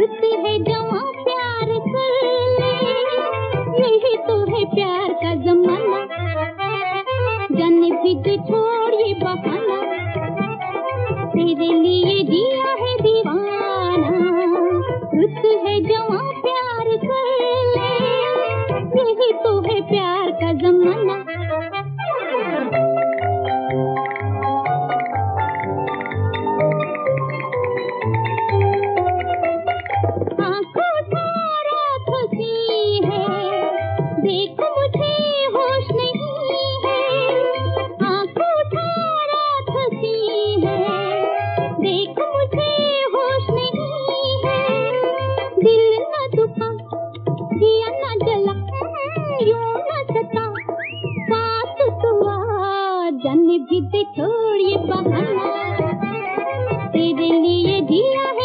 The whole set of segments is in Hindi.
दर्द है जमा प्यार कर यही तो है प्यार का जमाना। जाने भी छोड़ जिद छोड़िए बहाना तेरे लिए जिया है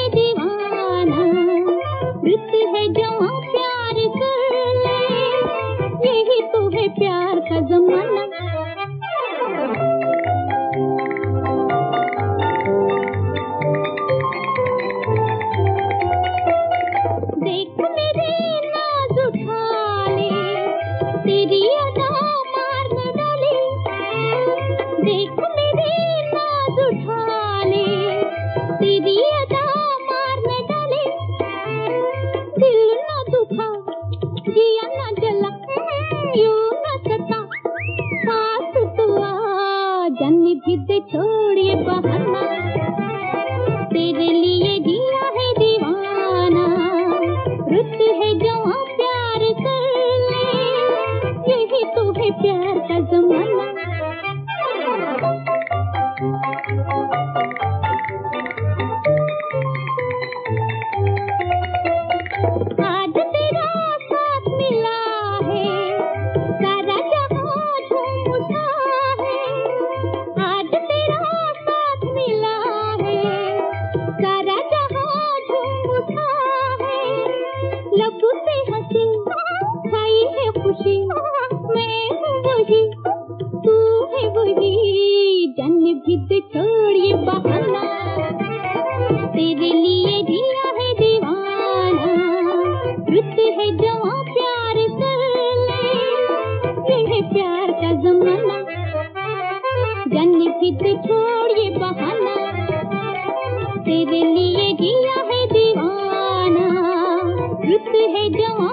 पे हँसी छाई है खुशी, मैं हूँ वही तू है वही जन भी छोड़िए बहाना। तेरे लिए दिया है दीवाना, रुत है जवा प्यार कर ले है प्यार का जमाना। जन भी छोड़िए बहाना। तेरे don't